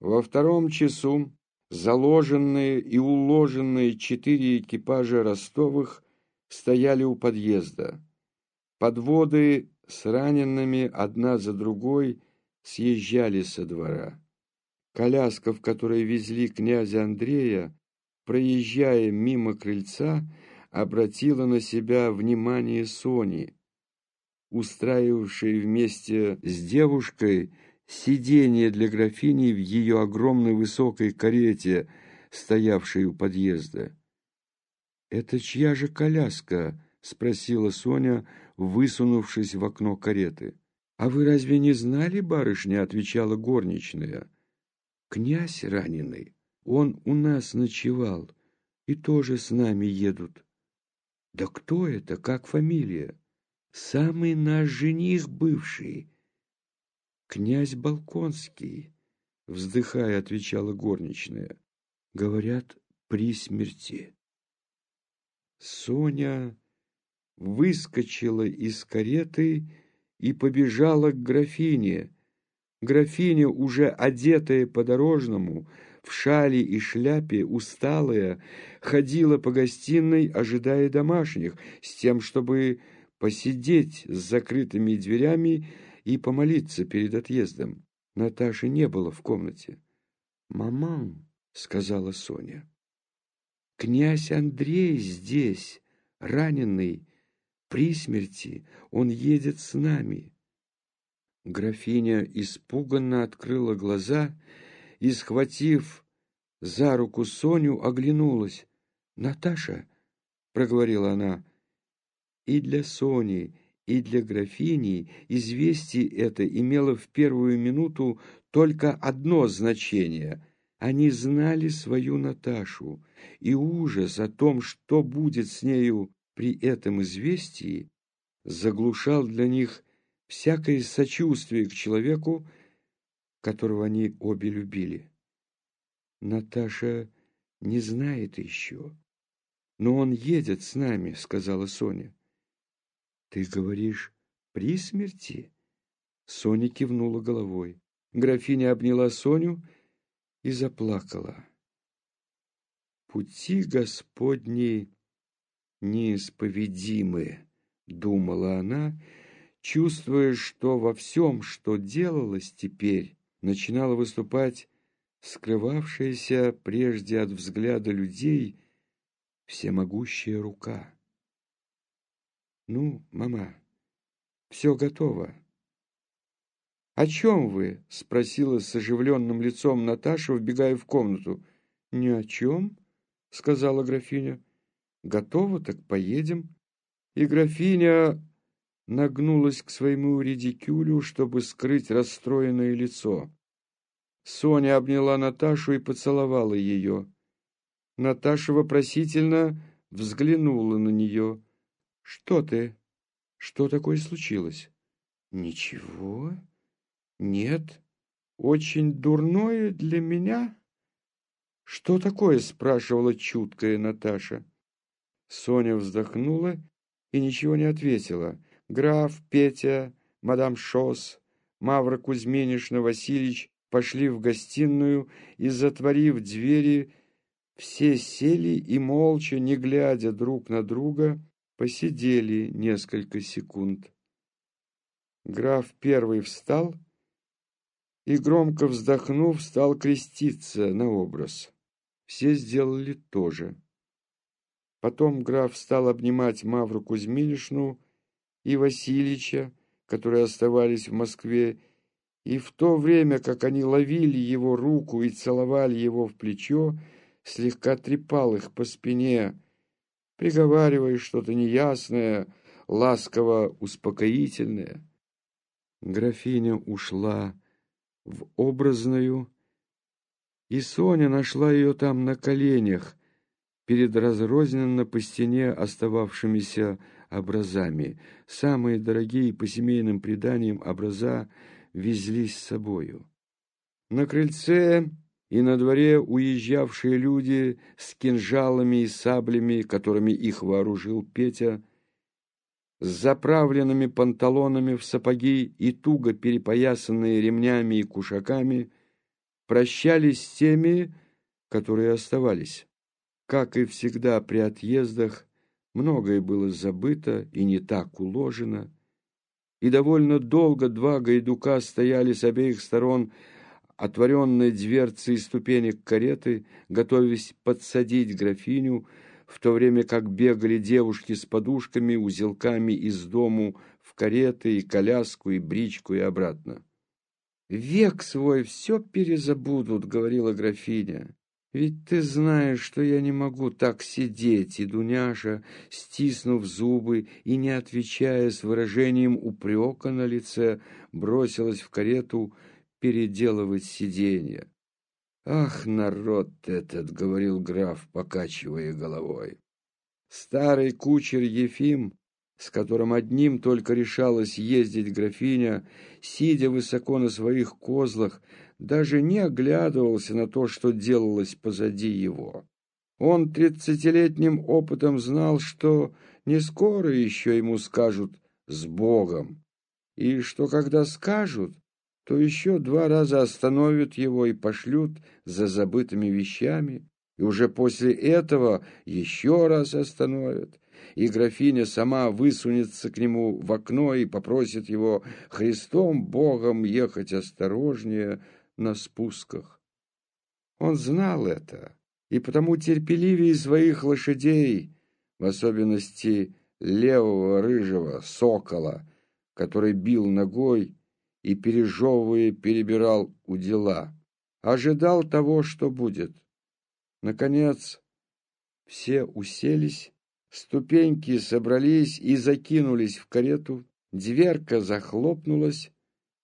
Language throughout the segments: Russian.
Во втором часу заложенные и уложенные четыре экипажа Ростовых стояли у подъезда. Подводы с ранеными одна за другой съезжали со двора. Коляска, в которой везли князя Андрея, проезжая мимо крыльца, обратила на себя внимание Сони, устраивавшей вместе с девушкой сиденье для графини в ее огромной высокой карете, стоявшей у подъезда. «Это чья же коляска?» — спросила Соня, высунувшись в окно кареты. «А вы разве не знали, барышня?» — отвечала горничная. «Князь раненый, он у нас ночевал, и тоже с нами едут». «Да кто это? Как фамилия?» «Самый наш жених бывший, князь Балконский», — вздыхая, отвечала горничная. «Говорят, при смерти». Соня выскочила из кареты и побежала к графине. Графиня, уже одетая по-дорожному, в шали и шляпе, усталая, ходила по гостиной, ожидая домашних, с тем, чтобы посидеть с закрытыми дверями и помолиться перед отъездом. Наташи не было в комнате. «Маман», — сказала Соня, — «князь Андрей здесь, раненый, при смерти, он едет с нами». Графиня испуганно открыла глаза и, схватив за руку Соню, оглянулась. «Наташа», — проговорила она, — и для Сони, и для графини известие это имело в первую минуту только одно значение. Они знали свою Наташу, и ужас о том, что будет с нею при этом известии, заглушал для них всякое сочувствие к человеку, которого они обе любили. «Наташа не знает еще, но он едет с нами», — сказала Соня. «Ты говоришь, при смерти?» Соня кивнула головой. Графиня обняла Соню и заплакала. «Пути Господни неисповедимы», — думала она, чувствуя, что во всем, что делалось теперь, начинала выступать скрывавшаяся прежде от взгляда людей всемогущая рука. «Ну, мама, все готово». «О чем вы?» — спросила с оживленным лицом Наташа, вбегая в комнату. «Ни о чем», — сказала графиня. «Готово, так поедем». И графиня нагнулась к своему редикюлю, чтобы скрыть расстроенное лицо. Соня обняла Наташу и поцеловала ее. Наташа вопросительно взглянула на нее. «Что ты? Что такое случилось?» «Ничего. Нет. Очень дурное для меня?» «Что такое?» — спрашивала чуткая Наташа. Соня вздохнула и ничего не ответила. Граф, Петя, мадам Шос, Мавра Кузьминишна, Васильевич пошли в гостиную и, затворив двери, все сели и, молча, не глядя друг на друга, Посидели несколько секунд. Граф первый встал и, громко вздохнув, стал креститься на образ. Все сделали то же. Потом граф стал обнимать Мавру Кузьминишну и Васильича, которые оставались в Москве, и в то время, как они ловили его руку и целовали его в плечо, слегка трепал их по спине, приговаривая что-то неясное, ласково успокоительное. Графиня ушла в образную, и Соня нашла ее там на коленях, перед разрозненно по стене остававшимися образами. Самые дорогие по семейным преданиям образа везлись с собою. На крыльце и на дворе уезжавшие люди с кинжалами и саблями, которыми их вооружил Петя, с заправленными панталонами в сапоги и туго перепоясанные ремнями и кушаками, прощались с теми, которые оставались. Как и всегда при отъездах, многое было забыто и не так уложено, и довольно долго два гайдука стояли с обеих сторон отворенной дверцы и ступенек кареты, готовясь подсадить графиню, в то время как бегали девушки с подушками, узелками из дому в кареты и коляску, и бричку, и обратно. «Век свой все перезабудут», — говорила графиня. «Ведь ты знаешь, что я не могу так сидеть». И Дуняша, стиснув зубы и не отвечая с выражением упрека на лице, бросилась в карету переделывать сиденье. «Ах, народ этот!» — говорил граф, покачивая головой. Старый кучер Ефим, с которым одним только решалась ездить графиня, сидя высоко на своих козлах, даже не оглядывался на то, что делалось позади его. Он тридцатилетним опытом знал, что не скоро еще ему скажут «с Богом», и что когда скажут, то еще два раза остановят его и пошлют за забытыми вещами, и уже после этого еще раз остановят, и графиня сама высунется к нему в окно и попросит его Христом Богом ехать осторожнее на спусках. Он знал это, и потому терпеливее своих лошадей, в особенности левого рыжего сокола, который бил ногой, и, пережевывая, перебирал у дела. Ожидал того, что будет. Наконец, все уселись, ступеньки собрались и закинулись в карету, дверка захлопнулась,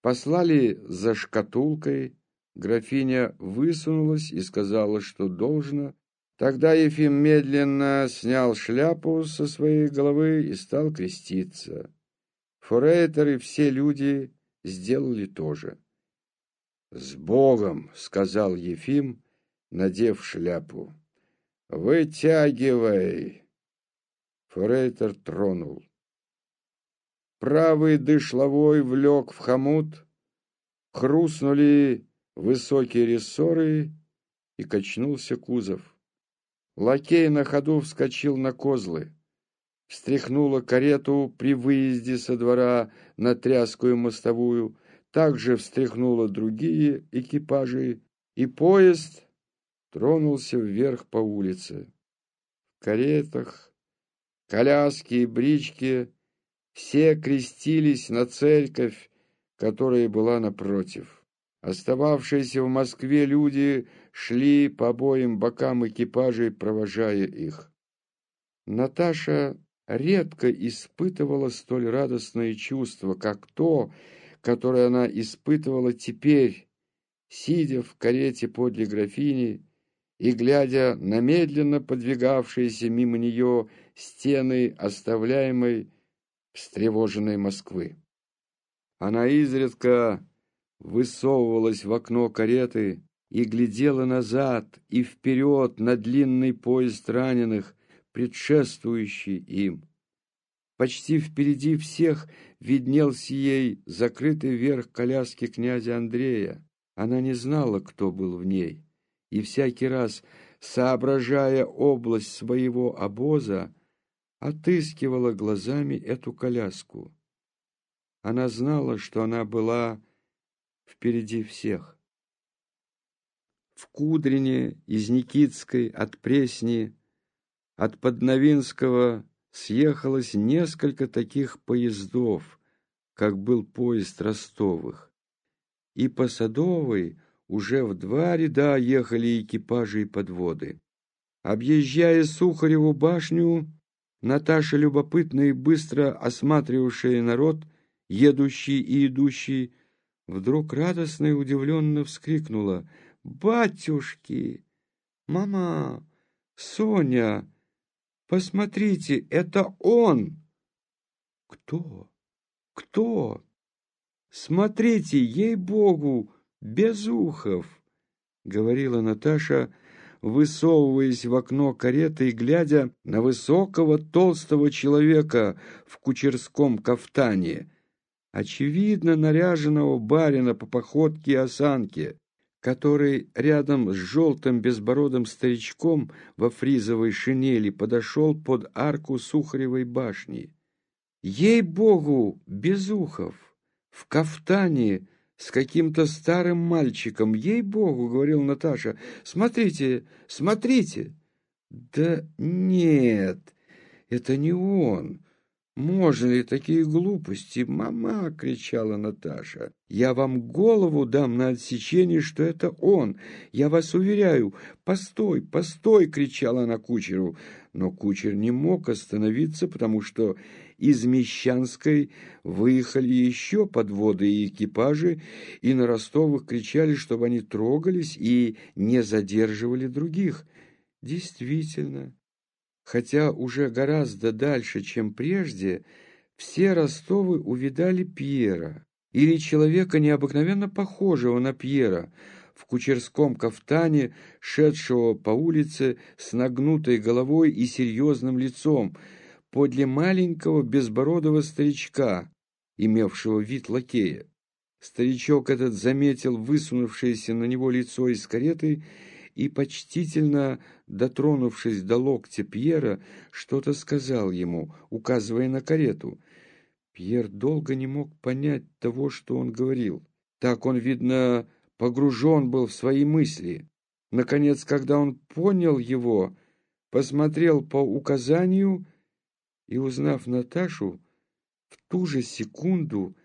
послали за шкатулкой, графиня высунулась и сказала, что должно. Тогда Ефим медленно снял шляпу со своей головы и стал креститься. Форейтер и все люди сделали то же. «С Богом!» — сказал Ефим, надев шляпу. «Вытягивай!» Фрейтер тронул. Правый дышловой влек в хомут, хрустнули высокие рессоры и качнулся кузов. Лакей на ходу вскочил на козлы встряхнула карету при выезде со двора на тряскую мостовую, также встряхнула другие экипажи, и поезд тронулся вверх по улице. В каретах, коляски и брички все крестились на церковь, которая была напротив. Остававшиеся в Москве люди шли по обоим бокам экипажей, провожая их. Наташа редко испытывала столь радостное чувство, как то, которое она испытывала теперь, сидя в карете подле графини и глядя на медленно подвигавшиеся мимо нее стены оставляемой встревоженной Москвы. Она изредка высовывалась в окно кареты и глядела назад и вперед на длинный поезд раненых, предшествующий им. Почти впереди всех виднелся ей закрытый верх коляски князя Андрея. Она не знала, кто был в ней, и всякий раз, соображая область своего обоза, отыскивала глазами эту коляску. Она знала, что она была впереди всех. В Кудрине из Никитской от Пресни от Подновинского съехалось несколько таких поездов, как был поезд Ростовых. И по Садовой уже в два ряда ехали экипажи и подводы. Объезжая Сухареву башню, Наташа, любопытно и быстро осматривавшая народ, едущий и идущий, вдруг радостно и удивленно вскрикнула «Батюшки! Мама! Соня!» Посмотрите, это он!» «Кто? Кто?» «Смотрите, ей-богу, Безухов!» — говорила Наташа, высовываясь в окно кареты и глядя на высокого толстого человека в кучерском кафтане, очевидно наряженного барина по походке и осанке, который рядом с желтым безбородым старичком во фризовой шинели подошел под арку Сухаревой башни. Ей-богу, Безухов, в кафтане с каким-то старым мальчиком, ей-богу, говорил Наташа, смотрите, смотрите. Да нет, это не он. «Можно ли такие глупости, мама?» — кричала Наташа. «Я вам голову дам на отсечение, что это он. Я вас уверяю. Постой, постой!» — кричала она кучеру. Но кучер не мог остановиться, потому что из Мещанской выехали еще подводы и экипажи, и на Ростовых кричали, чтобы они трогались и не задерживали других. Действительно, хотя уже гораздо дальше, чем прежде, все Ростовы увидали Пьера, или человека необыкновенно похожего на Пьера, в кучерском кафтане, шедшего по улице с нагнутой головой и серьезным лицом, подле маленького безбородого старичка, имевшего вид лакея. Старичок этот заметил высунувшееся на него лицо из кареты и, почтительно дотронувшись до локтя Пьера, что-то сказал ему, указывая на карету. Пьер долго не мог понять того, что он говорил. Так он, видно, погружен был в свои мысли. Наконец, когда он понял его, посмотрел по указанию и, узнав Наташу, в ту же секунду,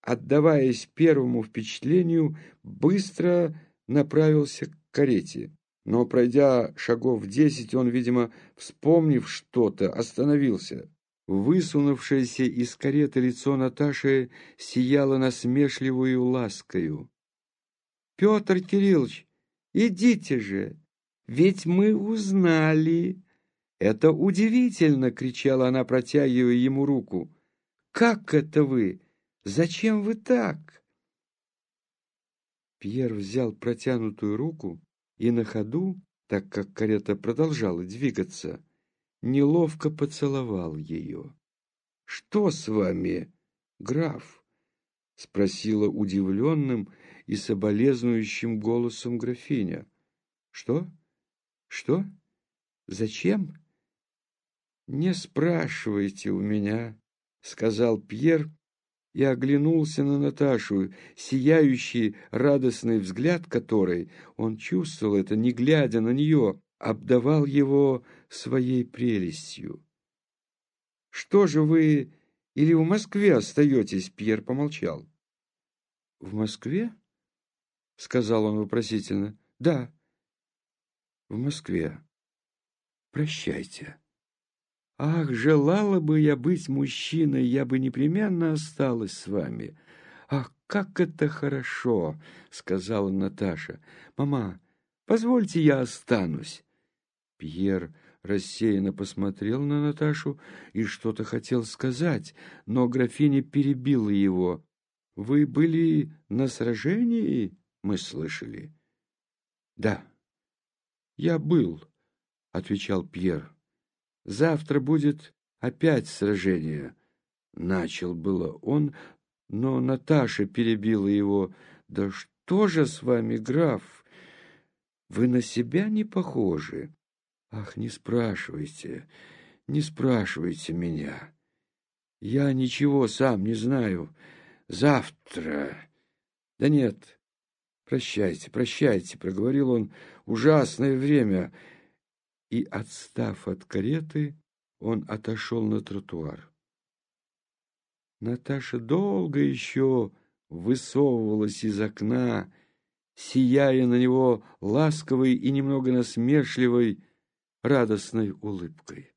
отдаваясь первому впечатлению, быстро направился к карете. Но, пройдя шагов десять, он, видимо, вспомнив что-то, остановился. Высунувшееся из кареты лицо Наташи сияло насмешливую ласкою. «Петр Кириллович, идите же, ведь мы узнали!» «Это удивительно!» — кричала она, протягивая ему руку. «Как это вы? Зачем вы так?» Пьер взял протянутую руку и на ходу, так как карета продолжала двигаться, неловко поцеловал ее. «Что с вами, граф?» — спросила удивленным и соболезнующим голосом графиня. «Что? Что? Зачем?» «Не спрашивайте у меня», — сказал Пьер, и оглянулся на Наташу, сияющий радостный взгляд которой, он чувствовал это, не глядя на нее, обдавал его своей прелестью. «Что же вы или в Москве остаетесь?» Пьер помолчал. «В Москве?» — сказал он вопросительно. «Да, в Москве. Прощайте». «Ах, желала бы я быть мужчиной, я бы непременно осталась с вами». «Ах, как это хорошо!» — сказала Наташа. «Мама, позвольте я останусь». Пьер рассеянно посмотрел на Наташу и что-то хотел сказать, но графиня перебила его. «Вы были на сражении?» — мы слышали. «Да, я был», — отвечал Пьер. Завтра будет опять сражение. Начал было он, но Наташа перебила его. Да что же с вами, граф? Вы на себя не похожи. Ах, не спрашивайте, не спрашивайте меня. Я ничего сам не знаю. Завтра... Да нет, прощайте, прощайте, проговорил он. Ужасное время и, отстав от кареты, он отошел на тротуар. Наташа долго еще высовывалась из окна, сияя на него ласковой и немного насмешливой радостной улыбкой.